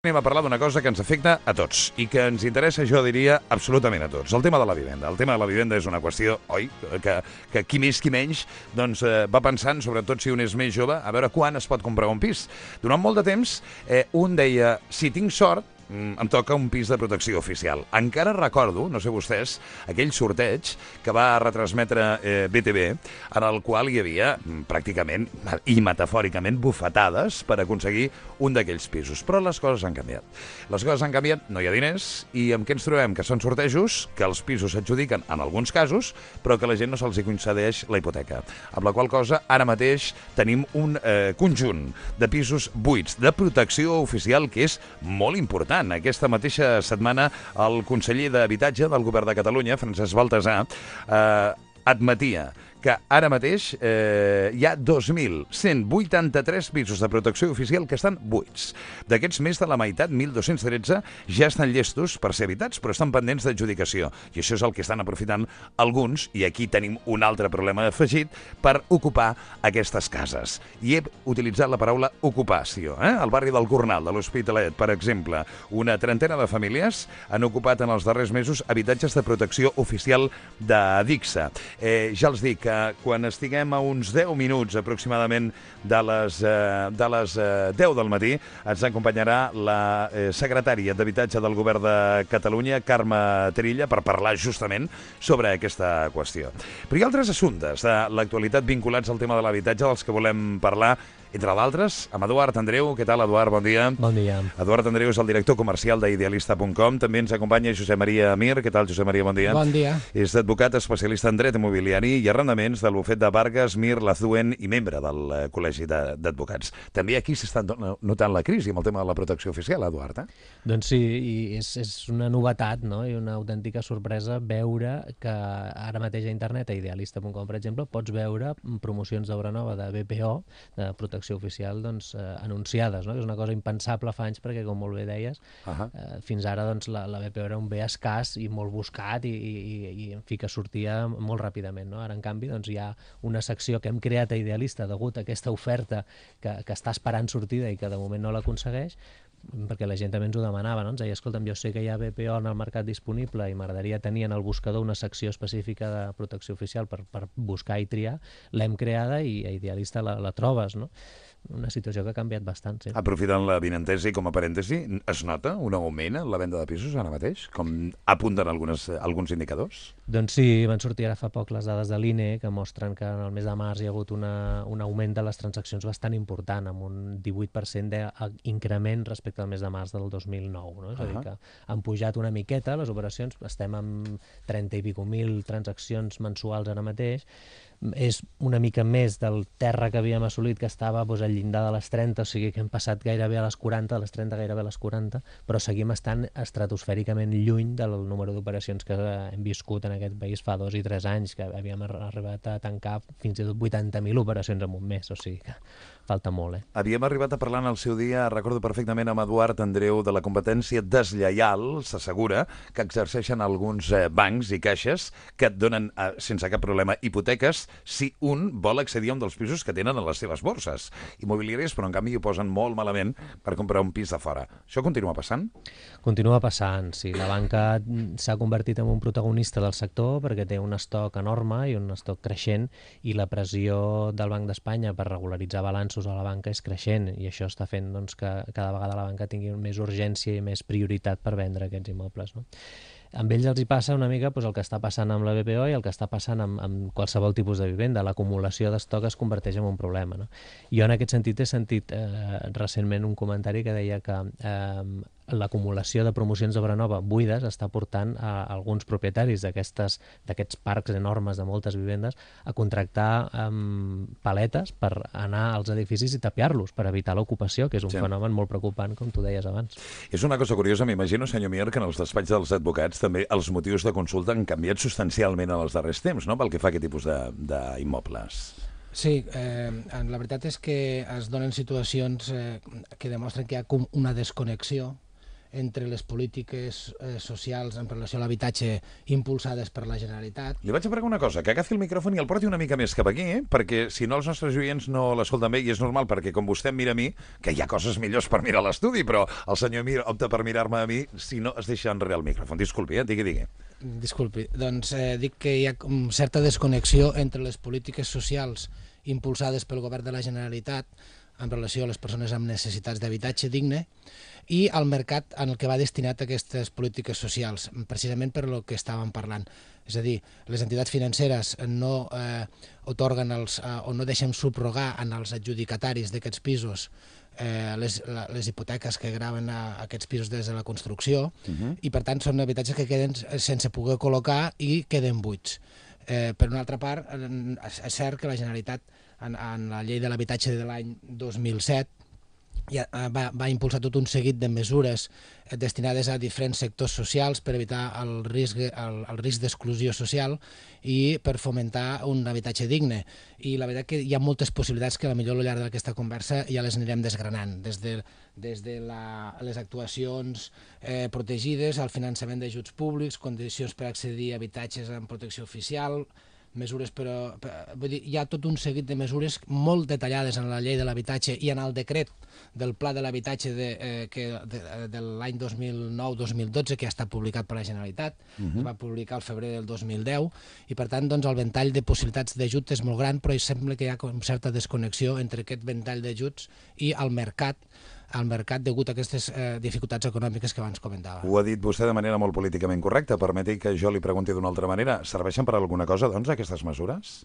Anem a parlar d'una cosa que ens afecta a tots i que ens interessa, jo diria, absolutament a tots. El tema de la vivenda. El tema de la vivenda és una qüestió, oi, que, que qui més qui menys doncs, eh, va pensant, sobretot si un és més jove, a veure quan es pot comprar un pis. Durant molt de temps, eh, un deia, si tinc sort, em toca un pis de protecció oficial. Encara recordo, no sé vostès, aquell sorteig que va retransmetre eh, BTV, en el qual hi havia mm, pràcticament i metafòricament bufetades per aconseguir un d'aquells pisos. Però les coses han canviat. Les coses han canviat, no hi ha diners, i amb què ens trobem? Que són sortejos, que els pisos s'adjudiquen en alguns casos, però que la gent no se'ls hi concedeix la hipoteca. Amb la qual cosa, ara mateix tenim un eh, conjunt de pisos buits de protecció oficial que és molt important important. Aquesta mateixa setmana el conseller d'Habitatge del Govern de Catalunya, Francesc Baltasar, eh, admetia que ara mateix eh, hi ha 2.183 pisos de protecció oficial que estan buits. D'aquests, més de la meitat, 1.213, ja estan llestos per ser habitats, però estan pendents d'adjudicació. I això és el que estan aprofitant alguns, i aquí tenim un altre problema afegit, per ocupar aquestes cases. I he utilitzat la paraula ocupació. Eh? Al barri del Cornal, de l'Hospitalet, per exemple, una trentena de famílies han ocupat en els darrers mesos habitatges de protecció oficial de Dixa. Eh, ja els dic, que quan estiguem a uns 10 minuts aproximadament de les, eh, de les eh, 10 del matí ens acompanyarà la eh, secretària d'Habitatge del Govern de Catalunya, Carme Trilla, per parlar justament sobre aquesta qüestió. Però hi ha altres assumptes de l'actualitat vinculats al tema de l'habitatge dels que volem parlar entre d'altres, amb Eduard Andreu. Què tal, Eduard? Bon dia. Bon dia. Eduard Andreu és el director comercial d'idealista.com. També ens acompanya Josep Maria Amir. Què tal, Josep Maria? Bon dia. Bon dia. És advocat especialista en dret immobiliari i arrendaments del bufet de Vargas, Mir, Lazuen i membre del eh, Col·legi d'Advocats. També aquí s'està notant la crisi amb el tema de la protecció oficial, Eduard. Eh? Doncs sí, i és, és una novetat no? i una autèntica sorpresa veure que ara mateix a internet, a idealista.com, per exemple, pots veure promocions d'obra nova de BPO, de protecció protecció oficial doncs, eh, anunciades, no? que és una cosa impensable fa anys perquè, com molt bé deies, uh -huh. eh, fins ara doncs, la, la BPO era un bé escàs i molt buscat i, i, i en fi, que sortia molt ràpidament. No? Ara, en canvi, doncs, hi ha una secció que hem creat a Idealista degut a aquesta oferta que, que està esperant sortida i que de moment no l'aconsegueix, perquè la gent també ens ho demanava, no? ens deia, escolta'm, jo sé que hi ha BPO en el mercat disponible i m'agradaria tenir en el buscador una secció específica de protecció oficial per, per buscar i triar, l'hem creada i a Idealista la, la trobes, no? Una situació que ha canviat bastant. Sí. Aprofitant la vinentesa i com a parèntesi, es nota un augment en la venda de pisos ara mateix, com apunten algunes, alguns indicadors? Doncs sí, van sortir ara fa poc les dades de l'INE que mostren que en el mes de març hi ha hagut una, un augment de les transaccions bastant important, amb un 18% d'increment respecte al mes de març del 2009. No? És a dir, que han pujat una miqueta les operacions, estem amb 30 i pico mil transaccions mensuals ara mateix, és una mica més del terra que havíem assolit, que estava doncs, al llindar de les 30, o sigui que hem passat gairebé a les 40, a les 30 gairebé a les 40, però seguim estant estratosfèricament lluny del número d'operacions que hem viscut en aquest país fa dos i tres anys, que havíem arribat a tancar fins i tot 80.000 operacions en un mes, o sigui que falta molt. Eh? Havíem arribat a parlar en el seu dia, recordo perfectament amb Eduard Andreu, de la competència deslleial, s'assegura, que exerceixen alguns eh, bancs i caixes que et donen, eh, sense cap problema, hipoteques si un vol accedir a un dels pisos que tenen a les seves borses immobiliàries, però en canvi ho posen molt malament per comprar un pis de fora. Això continua passant? Continua passant, sí. La banca s'ha convertit en un protagonista del sector perquè té un estoc enorme i un estoc creixent i la pressió del Banc d'Espanya per regularitzar balanços a la banca és creixent i això està fent doncs, que cada vegada la banca tingui més urgència i més prioritat per vendre aquests immobles. No? amb ells els hi passa una mica doncs, el que està passant amb la BPO i el que està passant amb, amb qualsevol tipus de vivenda. L'acumulació d'estoc es converteix en un problema. No? Jo en aquest sentit he sentit eh, recentment un comentari que deia que eh, l'acumulació de promocions d'obra nova buides està portant a alguns propietaris d'aquests parcs enormes de moltes vivendes a contractar um, paletes per anar als edificis i tapiar-los per evitar l'ocupació, que és un sí. fenomen molt preocupant, com tu deies abans. És una cosa curiosa, m'imagino, senyor Mier, que en els despatxos dels advocats també els motius de consulta han canviat substancialment en els darrers temps, no?, pel que fa a aquest tipus d'immobles. Sí, eh, la veritat és que es donen situacions eh, que demostren que hi ha com una desconnexió entre les polítiques eh, socials en relació a l'habitatge impulsades per la Generalitat. Li vaig a preguntar una cosa, que agafi el micròfon i el porti una mica més cap aquí, eh? perquè si no els nostres oients no l'escolten bé, i és normal, perquè com vostè em mira a mi, que hi ha coses millors per mirar l'estudi, però el senyor Mir opta per mirar-me a mi si no es deixa enrere el micròfon. Disculpi, eh? digui, digui. Disculpi, doncs eh, dic que hi ha com certa desconnexió entre les polítiques socials impulsades pel govern de la Generalitat en relació a les persones amb necessitats d'habitatge digne i al mercat en el que va destinat aquestes polítiques socials, precisament per lo que estàvem parlant. És a dir, les entitats financeres no eh, otorguen els, eh, o no deixen subrogar en els adjudicataris d'aquests pisos eh, les, la, les hipoteques que graven a, a aquests pisos des de la construcció uh -huh. i per tant són habitatges que queden sense poder col·locar i queden buits. Eh, per una altra part, és cert que la Generalitat en, en la llei de l'habitatge de l'any 2007 ja, eh, va, va impulsar tot un seguit de mesures eh, destinades a diferents sectors socials per evitar el risc, el, el risc d'exclusió social i per fomentar un habitatge digne. I la veritat que hi ha moltes possibilitats que a la millor al llarg d'aquesta conversa ja les anirem desgranant, des de, des de la, les actuacions eh, protegides, al finançament d'ajuts públics, condicions per accedir a habitatges amb protecció oficial, mesures, però, però vull dir, hi ha tot un seguit de mesures molt detallades en la llei de l'habitatge i en el decret del pla de l'habitatge de, eh, que, de, de l'any 2009-2012 que ha estat publicat per la Generalitat, uh -huh. es va publicar al febrer del 2010 i per tant doncs, el ventall de possibilitats d'ajut és molt gran però sembla que hi ha com certa desconnexió entre aquest ventall d'ajuts i el mercat al mercat degut a aquestes eh, dificultats econòmiques que abans comentava. Ho ha dit vostè de manera molt políticament correcta. Permeti que jo li pregunti d'una altra manera. Serveixen per alguna cosa, doncs, aquestes mesures?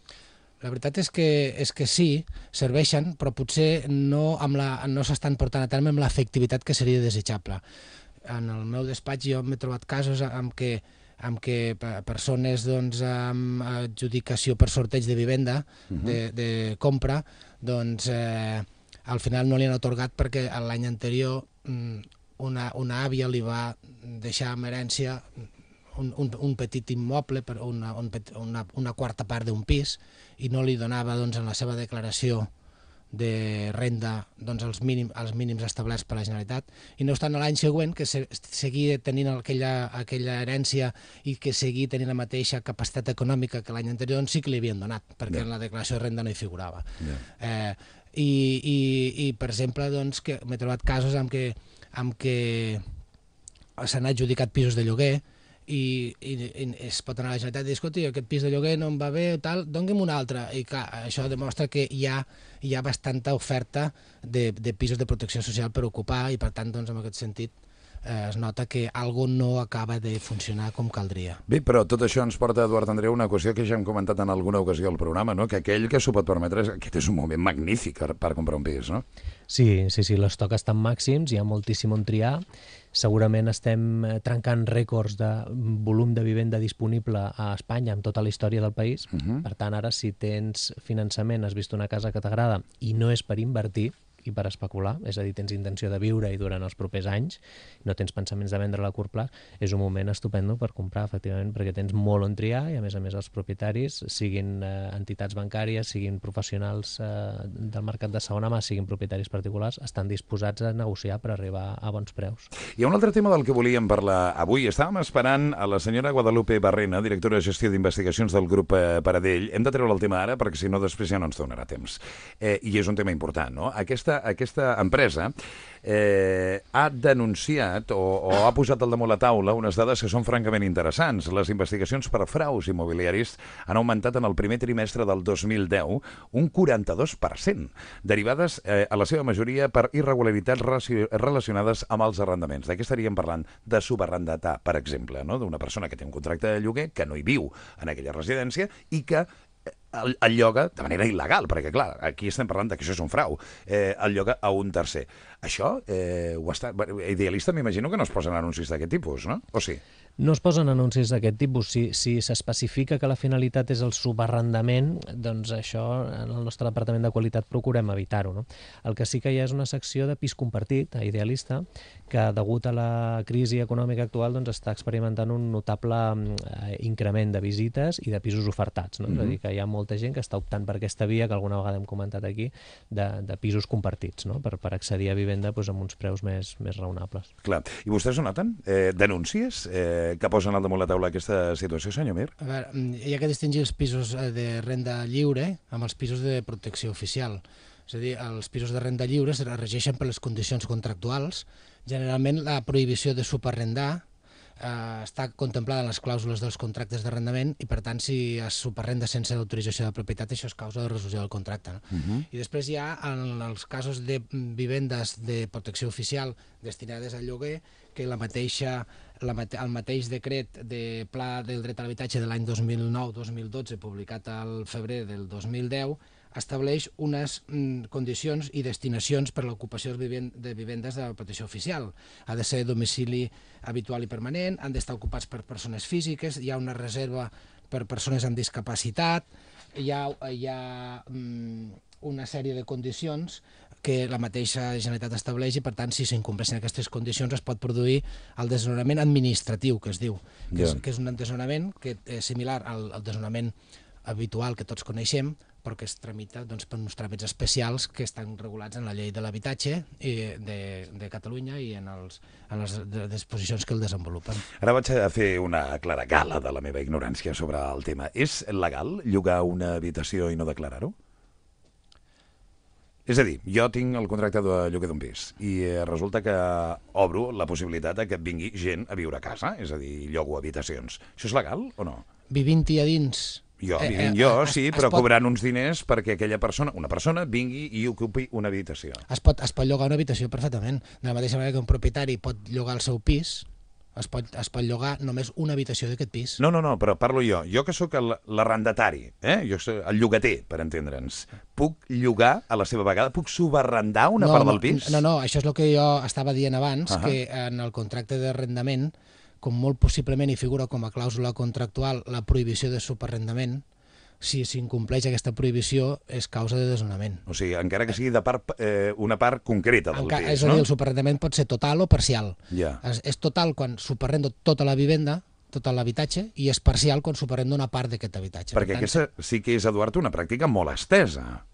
La veritat és que, és que sí, serveixen, però potser no, amb la, no s'estan portant a terme amb l'efectivitat que seria desitjable. En el meu despatx jo m'he trobat casos amb què amb què persones doncs, amb adjudicació per sorteig de vivenda, uh -huh. de, de compra, doncs eh, al final no li han otorgat perquè l'any anterior mm, una, una àvia li va deixar en herència un, un, un petit immoble, per una, un, una, una quarta part d'un pis, i no li donava doncs, en la seva declaració de renda doncs, els, mínim, els mínims establerts per la Generalitat i no obstant l'any següent que se, seguia tenint aquella, aquella herència i que seguia tenint la mateixa capacitat econòmica que l'any anterior doncs sí que li havien donat perquè yeah. en la declaració de renda no hi figurava. Yeah. Eh, i, i, i per exemple doncs, que m'he trobat casos amb què, amb què s'han adjudicat pisos de lloguer i, i, i es pot anar a la Generalitat i dir, escolta, aquest pis de lloguer no em va bé, tal, doni'm un altre. I clar, això demostra que hi ha, hi ha bastanta oferta de, de pisos de protecció social per ocupar i per tant, doncs, en aquest sentit, eh, es nota que algo no acaba de funcionar com caldria. Bé, però tot això ens porta, Eduard Andreu, una qüestió que ja hem comentat en alguna ocasió al programa, no? que aquell que s'ho pot permetre, aquest és un moment magnífic per comprar un pis, no? Sí, sí, sí, l'estoc està en màxims, hi ha moltíssim on triar, segurament estem eh, trencant rècords de volum de vivenda disponible a Espanya en tota la història del país, uh -huh. per tant, ara si tens finançament, has vist una casa que t'agrada i no és per invertir, i per especular, és a dir, tens intenció de viure i durant els propers anys, no tens pensaments de vendre a curt plaç, és un moment estupendo per comprar, efectivament, perquè tens molt on triar i, a més a més, els propietaris, siguin eh, entitats bancàries, siguin professionals eh, del mercat de segona mà, siguin propietaris particulars, estan disposats a negociar per arribar a bons preus. Hi ha un altre tema del que volíem parlar avui. Estàvem esperant a la senyora Guadalupe Barrena, directora de gestió d'investigacions del grup eh, Paradell. Hem de treure el tema ara perquè si no després ja no ens donarà temps. Eh, I és un tema important, no? Aquesta aquesta, empresa eh, ha denunciat o, o ha posat al damunt la taula unes dades que són francament interessants. Les investigacions per fraus immobiliaris han augmentat en el primer trimestre del 2010 un 42%, derivades eh, a la seva majoria per irregularitats relacionades amb els arrendaments. De què estaríem parlant? De subarrendatar, per exemple, no? d'una persona que té un contracte de lloguer, que no hi viu en aquella residència i que el, el lloga de manera il·legal, perquè clar, aquí estem parlant que això és un frau, eh, el lloga a un tercer. Això, eh, ho està, idealista m'imagino que no es posen anuncis d'aquest tipus, no? O sí? No es posen anuncis d'aquest tipus. Si, si s'especifica que la finalitat és el subarrendament, doncs això en el nostre departament de qualitat procurem evitar-ho. No? El que sí que hi ha és una secció de pis compartit, a Idealista, que degut a la crisi econòmica actual doncs, està experimentant un notable eh, increment de visites i de pisos ofertats. No? Mm -hmm. És a dir, que hi ha molt molta gent que està optant per aquesta via, que alguna vegada hem comentat aquí, de, de pisos compartits, no? per, per accedir a vivenda doncs, amb uns preus més, més raonables. Clar. I vostès ho noten? Eh, denúncies eh, que posen al damunt la taula aquesta situació, senyor Mir? A veure, mm, hi ha que distingir els pisos eh, de renda lliure amb els pisos de protecció oficial. És a dir, els pisos de renda lliure es regeixen per les condicions contractuals. Generalment la prohibició de superrendar eh, està contemplada en les clàusules dels contractes d'arrendament i, per tant, si es superrenda sense l'autorització de propietat, això és causa de resolució del contracte. No? Uh -huh. I després hi ha, en els casos de vivendes de protecció oficial destinades al lloguer, que la mateixa, la mate, el mateix decret de Pla del dret a l'habitatge de l'any 2009-2012, publicat al febrer del 2010, estableix unes mm, condicions i destinacions per a l'ocupació de vivendes de protecció oficial. Ha de ser domicili habitual i permanent, han d'estar ocupats per persones físiques, hi ha una reserva per persones amb discapacitat, hi ha, hi ha mm, una sèrie de condicions que la mateixa Generalitat estableix i, per tant, si s'incompleixen aquestes condicions es pot produir el desnonament administratiu, que es diu, que, yeah. és, que és un desnonament que és similar al, al desnonament habitual que tots coneixem, però que es tramita doncs, per uns tràmits especials que estan regulats en la llei de l'habitatge de, de Catalunya i en, els, en les disposicions que el desenvolupen. Ara vaig a fer una clara gala de la meva ignorància sobre el tema. És legal llogar una habitació i no declarar-ho? És a dir, jo tinc el contracte de lloguer d'un pis i eh, resulta que obro la possibilitat de que vingui gent a viure a casa, és a dir, llogo habitacions. Això és legal o no? Vivint-hi a dins jo, eh, vivint eh, jo, es, sí, però pot... cobrant uns diners perquè aquella persona, una persona, vingui i ocupi una habitació. Es pot, es pot llogar una habitació perfectament. De la mateixa manera que un propietari pot llogar el seu pis, es pot, es pot llogar només una habitació d'aquest pis. No, no, no, però parlo jo. Jo que sóc l'arrendatari, eh? jo soc el llogater, per entendre'ns. Puc llogar a la seva vegada? Puc subarrendar una no, part del pis? No, no, això és el que jo estava dient abans, uh -huh. que en el contracte d'arrendament com molt possiblement hi figura com a clàusula contractual la prohibició de superrendament, si s'incompleix aquesta prohibició és causa de desnonament. O sigui, encara que sigui de part, eh, una part concreta del Enca, pis, és a dir, no? el superrendament pot ser total o parcial. Ja. És, és total quan superrendo tota la vivenda, tot l'habitatge, i és parcial quan superrendo una part d'aquest habitatge. Perquè per tant, aquesta sí que és, Eduard, una pràctica molt estesa.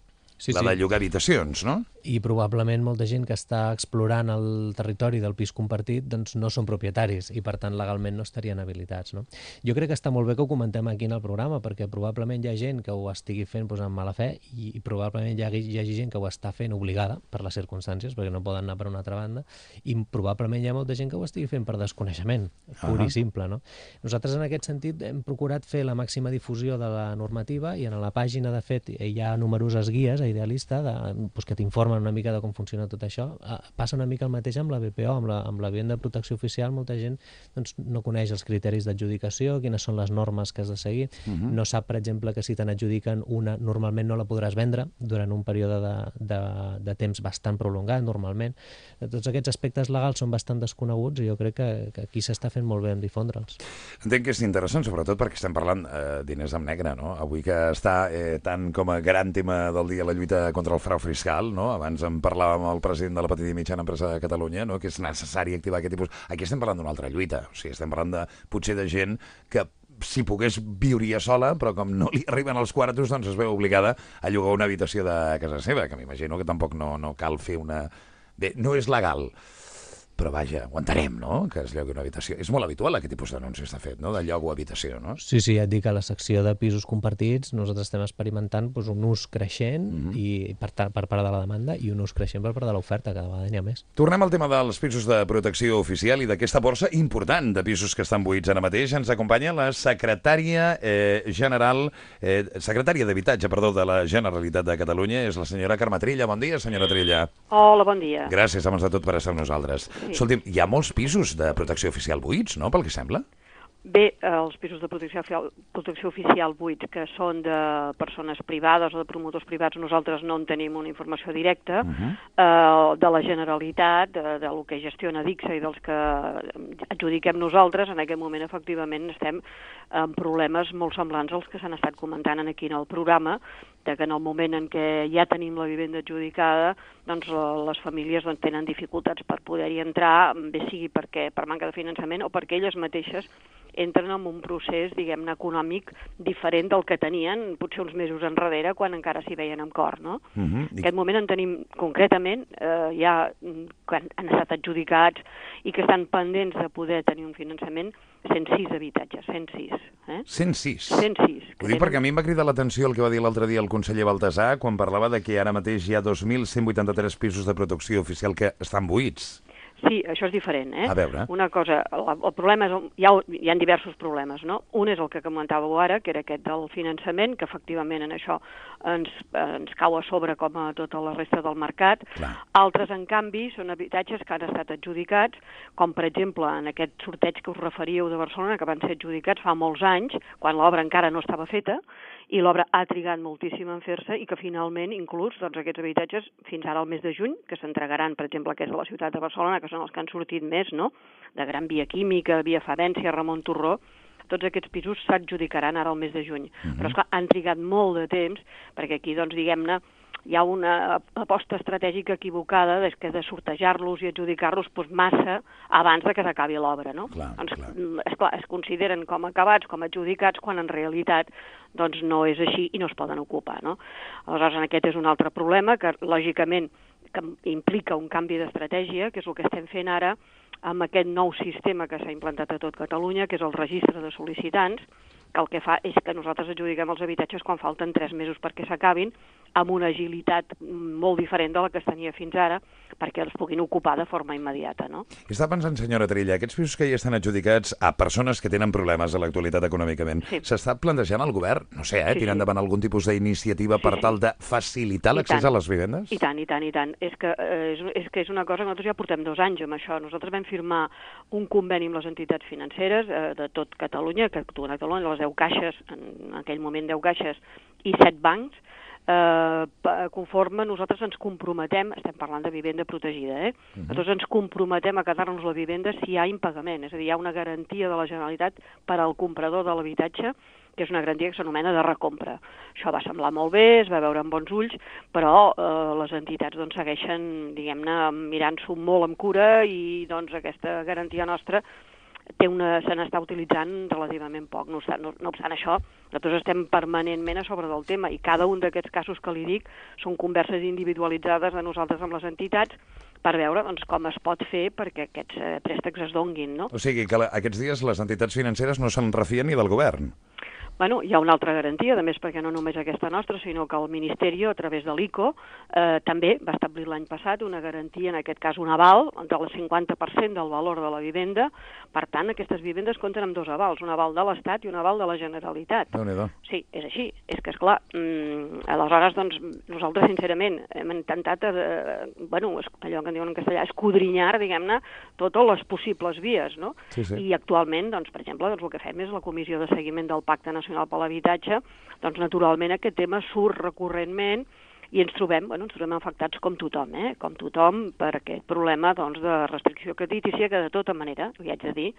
Sí, la sí. de llogar habitacions, no? I probablement molta gent que està explorant el territori del pis compartit doncs no són propietaris i per tant legalment no estarien habilitats. No? Jo crec que està molt bé que ho comentem aquí en el programa perquè probablement hi ha gent que ho estigui fent doncs, amb mala fe i, i probablement hi hagi, hi hagi gent que ho està fent obligada per les circumstàncies perquè no poden anar per una altra banda i probablement hi ha molta gent que ho estigui fent per desconeixement, pur uh -huh. i simple. No? Nosaltres en aquest sentit hem procurat fer la màxima difusió de la normativa i en la pàgina de fet hi ha numeroses guies a Idealista de, doncs, que t'informen informen una mica de com funciona tot això. Ah, passa una mica el mateix amb la BPO, amb la, amb la vivenda de protecció oficial, molta gent doncs, no coneix els criteris d'adjudicació, quines són les normes que has de seguir, uh mhm. -huh. no sap, per exemple, que si te n'adjudiquen una, normalment no la podràs vendre durant un període de, de, de temps bastant prolongat, normalment. Tots aquests aspectes legals són bastant desconeguts i jo crec que, que aquí s'està fent molt bé en difondre'ls. Entenc que és interessant, sobretot perquè estem parlant eh, diners amb negre, no? Avui que està eh, tant com a gran tema del dia la lluita contra el frau fiscal, no? Abans en parlàvem el president de la petita i mitjana empresa de Catalunya, no? que és necessari activar aquest tipus... Aquí estem parlant d'una altra lluita, o sigui, estem parlant de, potser de gent que si pogués viuria sola, però com no li arriben els quartos, doncs es veu obligada a llogar una habitació de casa seva, que m'imagino que tampoc no, no cal fer una... Bé, no és legal però vaja, ho entenem, no?, que es llogui una habitació. És molt habitual aquest tipus d'anunci està fet, no?, de lloc o habitació, no? Sí, sí, ja et dic a la secció de pisos compartits nosaltres estem experimentant doncs, un ús creixent mm -hmm. i per, per part de la demanda i un ús creixent per part de l'oferta, cada vegada n'hi ha més. Tornem al tema dels pisos de protecció oficial i d'aquesta borsa important de pisos que estan buits ara mateix. Ens acompanya la secretària eh, general, eh, secretària d'Habitatge, perdó, de la Generalitat de Catalunya, és la senyora Carme Trilla. Bon dia, senyora Trilla. Hola, bon dia. Gràcies, abans de tot, per estar amb nosaltres. Sí. Escolti'm, hi ha molts pisos de protecció oficial buits, no?, pel que sembla? Bé, els pisos de protecció oficial, protecció oficial buits, que són de persones privades o de promotors privats, nosaltres no en tenim una informació directa, uh -huh. eh, de la Generalitat, de, de lo que gestiona DICSA i dels que adjudiquem nosaltres, en aquest moment efectivament estem amb problemes molt semblants als que s'han estat comentant aquí en el programa, de que en el moment en què ja tenim la vivenda adjudicada, doncs les famílies doncs, tenen dificultats per poder-hi entrar, bé sigui perquè per manca de finançament o perquè elles mateixes entren en un procés, diguem-ne, econòmic diferent del que tenien potser uns mesos enrere quan encara s'hi veien amb cor, no? Uh -huh. En aquest moment en tenim concretament eh, ja mm, que han, han estat adjudicats i que estan pendents de poder tenir un finançament 106 habitatges, 106. Eh? 106. 106. Ho dic perquè a mi em va cridar l'atenció el que va dir l'altre dia el conseller Baltasar quan parlava de que ara mateix hi ha 2.183 pisos de protecció oficial que estan buits. Sí, això és diferent, eh? A veure. Una cosa, el, el problema és, hi ha, hi ha diversos problemes, no? Un és el que comentàveu ara, que era aquest del finançament, que efectivament en això ens, ens cau a sobre com a tota la resta del mercat. Clar. Altres, en canvi, són habitatges que han estat adjudicats, com per exemple en aquest sorteig que us referíeu de Barcelona, que van ser adjudicats fa molts anys, quan l'obra encara no estava feta, i l'obra ha trigat moltíssim en fer-se i que finalment, inclús, doncs, aquests habitatges, fins ara al mes de juny, que s'entregaran, per exemple, aquests de la ciutat de Barcelona, que són els que han sortit més, no?, de Gran Via Química, Via Favència, Ramon Torró, tots aquests pisos s'adjudicaran ara al mes de juny. Mhm. Però, esclar, han trigat molt de temps, perquè aquí, doncs, diguem-ne, hi ha una aposta estratègica equivocada des que de sortejar-los i adjudicar-los doncs, massa abans de que s'acabi l'obra, no? Clar, doncs, clar. mm, esclar, es consideren com acabats, com adjudicats, quan en realitat doncs, no és així i no es poden ocupar, no? Aleshores, en aquest és un altre problema que, lògicament, que implica un canvi d'estratègia, que és el que estem fent ara amb aquest nou sistema que s'ha implantat a tot Catalunya, que és el registre de sol·licitants, que el que fa és que nosaltres adjudiquem els habitatges quan falten tres mesos perquè s'acabin, amb una agilitat mm, molt diferent de la que es tenia fins ara, perquè els puguin ocupar de forma immediata. No? Està pensant, senyora Trilla, aquests pisos que ja estan adjudicats a persones que tenen problemes a l'actualitat econòmicament, Sí. s'està plantejant el govern, no sé, eh, Sí, tirar sí. endavant algun tipus d'iniciativa Sí, per sí. tal de facilitar l'accés a les vivendes? I tant, i tant, i tant. És que, eh, és, és que és una cosa que nosaltres ja portem dos anys amb això. Nosaltres vam firmar un conveni amb les entitats financeres eh, de tot Catalunya, que actuen a Catalunya, les 10 caixes, en aquell moment 10 caixes, i 7 bancs, eh, conforme nosaltres ens comprometem, estem parlant de vivenda protegida, eh? nosaltres ens comprometem a quedar-nos la vivenda si hi ha impagament, és a dir, hi ha una garantia de la Generalitat per al comprador de l'habitatge que és una garantia que s'anomena de recompra. Això va semblar molt bé, es va veure amb bons ulls, però eh, les entitats doncs, segueixen, diguem-ne, mirant-s'ho molt amb cura i doncs, aquesta garantia nostra té una, se n'està utilitzant relativament poc. No no, no obstant això, nosaltres estem permanentment a sobre del tema i cada un d'aquests casos que li dic són converses individualitzades de nosaltres amb les entitats per veure doncs, com es pot fer perquè aquests eh, préstecs es donguin, no? O sigui que la, aquests dies les entitats financeres no se'n refien ni del govern. Bueno, hi ha una altra garantia, a més perquè no només aquesta nostra, sinó que el Ministeri, a través de l'ICO, eh, també va establir l'any passat una garantia, en aquest cas un aval, del 50% del valor de la vivenda. Per tant, aquestes vivendes compten amb dos avals, un aval de l'Estat i un aval de la Generalitat. déu Sí, és així. És que, esclar, mm, aleshores, doncs, nosaltres, sincerament, hem intentat, eh, bueno, es- allò que en diuen en castellà, escudrinyar, diguem-ne, totes les possibles vies, no? Sí, sí. I actualment, doncs, per exemple, doncs, el que fem és la Comissió de Seguiment del Pacte Nacional per l'Habitatge, doncs, naturalment, aquest tema surt recurrentment i ens trobem, bueno, ens trobem afectats com tothom, eh? com tothom per aquest problema doncs, de restricció creditícia que de tota manera, li haig de dir,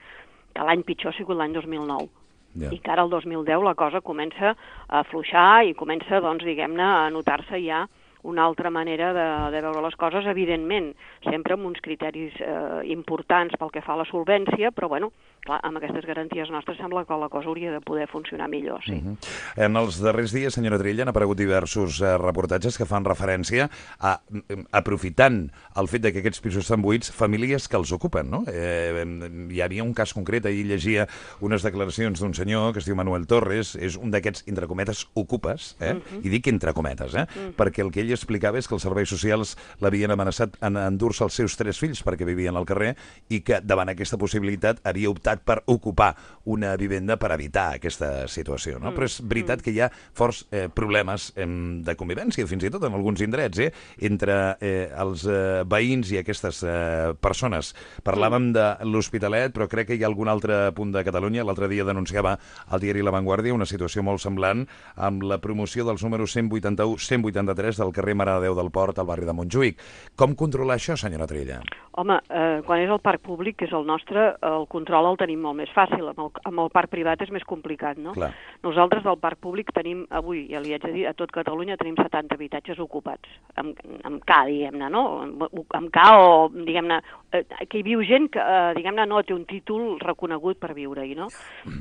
que l'any pitjor ha sigut l'any 2009 Ja. i que ara el 2010 la cosa comença a afluixar i comença, doncs, diguem-ne, a notar-se ja una altra manera de, de veure les coses, evidentment, sempre amb uns criteris eh, importants pel que fa a la solvència, però, bueno, clar, amb aquestes garanties nostres sembla que la cosa hauria de poder funcionar millor, sí. Mhm. En els darrers dies, senyora Trilla, han aparegut diversos eh, reportatges que fan referència a, mm, aprofitant el fet de que aquests pisos estan buits, famílies que els ocupen, no? Eh, hi havia un cas concret, ahir llegia unes declaracions d'un senyor que es diu Manuel Torres, és un d'aquests, entre cometes, ocupes, eh? I dic entre cometes, eh? Perquè el que ell explicava és que els serveis socials l'havien amenaçat en endur-se els seus tres fills perquè vivien al carrer i que davant aquesta possibilitat havia optat per ocupar una vivenda per evitar aquesta situació. No? Però és veritat que hi ha forts eh, problemes eh, de convivència, fins i tot en alguns indrets, eh, entre eh, els eh, veïns i aquestes eh, persones. Parlàvem de l'Hospitalet, però crec que hi ha algun altre punt de Catalunya. L'altre dia denunciava al diari La Vanguardia una situació molt semblant amb la promoció dels números 181-183 del carrer carrer Mare de Déu del Port, al barri de Montjuïc. Com controlar això, senyora Trilla? Home, eh, quan és el parc públic, que és el nostre, el control el tenim molt més fàcil. Amb el, amb el parc privat és més complicat, no? Clar. Nosaltres del parc públic tenim, avui, ja li haig de dir, a tot Catalunya tenim 70 habitatges ocupats, amb, amb K, diguem-ne, no? Amb, amb K o, diguem-ne, eh, que hi viu gent que, eh, diguem-ne, no té un títol reconegut per viure-hi, no?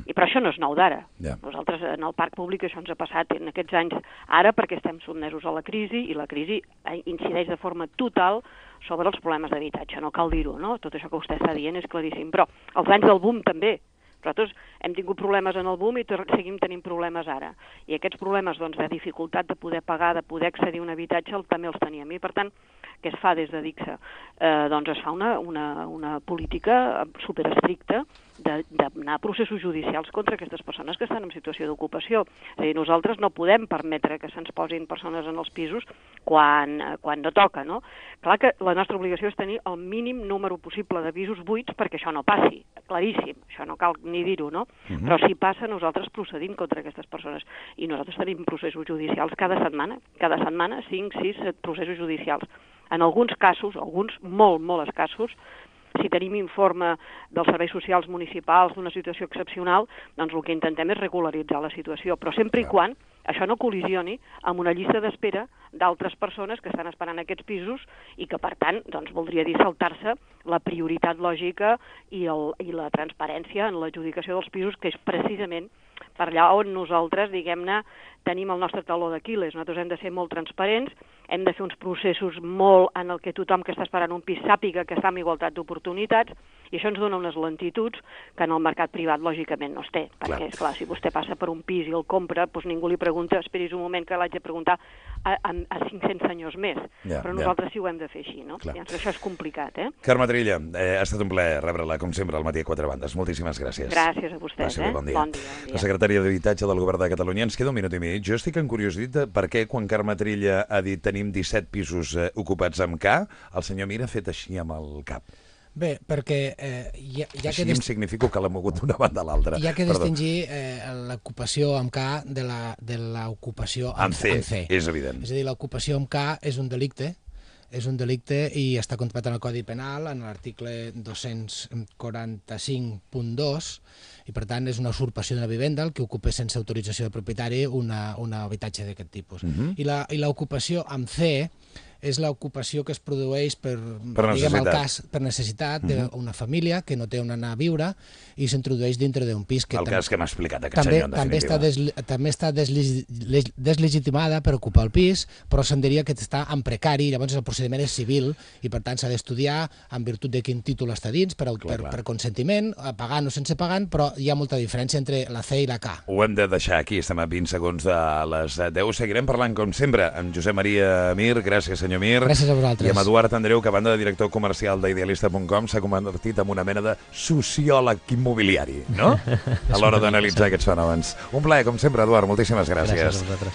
I però això no és nou d'ara. Ja. Nosaltres en el parc públic això ens ha passat en aquests anys ara perquè estem sotmesos a la crisi i la crisi eh, incideix de forma total sobre els problemes d'habitatge, no cal dir-ho, no? Tot això que vostè està dient és claríssim, però els anys del boom també. Nosaltres hem tingut problemes en el boom i seguim tenint problemes ara. I aquests problemes doncs, de dificultat de poder pagar, de poder accedir a un habitatge, el, també els teníem. I per tant, què es fa des de DICSA? Eh, doncs es fa una, una, una política superestricta d'anar a processos judicials contra aquestes persones que estan en situació d'ocupació. És a dir, nosaltres no podem permetre que se'ns posin persones en els pisos quan, eh, quan no toca, no? Clar que la nostra obligació és tenir el mínim número possible de pisos buits perquè això no passi, claríssim, això no cal ni dir-ho, no? Mhm. Però si passa, nosaltres procedim contra aquestes persones. I nosaltres tenim processos judicials cada setmana, cada setmana, 5, 6, 7 processos judicials. En alguns casos, alguns molt, molt escassos, si tenim informe dels serveis socials municipals d'una situació excepcional, doncs el que intentem és regularitzar la situació, però sempre i quan això no col·lisioni amb una llista d'espera d'altres persones que estan esperant aquests pisos i que, per tant, doncs, voldria dir saltar-se la prioritat lògica i, el, i la transparència en l'adjudicació dels pisos, que és precisament per allà on nosaltres, diguem-ne, tenim el nostre taló d'Aquiles. Nosaltres hem de ser molt transparents, hem de fer uns processos molt en el que tothom que està esperant un pis sàpiga que està en igualtat d'oportunitats i això ens dona unes lentituds que en el mercat privat lògicament no es té, perquè, Clar. és clar, si vostè passa per un pis i el compra, doncs ningú li pregunta, esperis un moment que l'haig de preguntar a, a, a 500 senyors més, Ja, però ja. nosaltres sí ho hem de fer així, no? Clar. Llavors això és complicat, eh? Carme Trilla, eh, ha estat un plaer rebre-la, com sempre, al matí a quatre bandes. Moltíssimes gràcies. Gràcies a vostès, Passi eh? bon dia. Bon dia, bon dia. La secretària d'Habitatge del Govern de Catalunya ens queda un minut i mig. Jo estic encuriosit de per què quan Carme Trilla ha dit tenim 17 pisos eh, ocupats amb K, el senyor Mir ha fet així amb el cap. Bé, perquè eh, ja, ja, així que em dist significo que l'ha mogut d'una banda a l'altra. hi ha que distingir eh, l'ocupació amb K de la- de l'ocupació Amb amb, C, amb C. és evident. És a dir, l'ocupació amb K és un delicte, és un delicte i està contemplat en el Codi Penal, en l'article 245.2, i per tant és una usurpació d'una vivenda el que ocupa sense autorització de propietari una, un habitatge d'aquest tipus. Mhm. I la- I l'ocupació amb C és l'ocupació que es produeix per, Per diguem, el cas, per necessitat d'una família que no té on anar a viure i s'introdueix dintre d'un pis que El tam- cas que m'ha explicat aquest també, senyor, en també està, des, també està deslegitimada per ocupar el pis, però se'n diria que està en precari, llavors el procediment és civil i per tant s'ha d'estudiar en virtut de quin títol està dins, per, Clar, per, clar. per consentiment, pagant o sense pagant, però hi ha molta diferència entre la C i la K. Ho hem de deixar aquí, estem a 20 segons de les 10. Seguirem parlant, com sempre, amb Josep Maria Mir. Gràcies, senyor Mir. Gràcies a vosaltres. I amb Eduard Andreu, que a banda de director comercial d'idealista.com s'ha convertit en una mena de sociòleg immobiliari, no? A l'hora d'analitzar aquests fenòmens. Un plaer, com sempre, Eduard. Moltíssimes gràcies. Gràcies a vosaltres.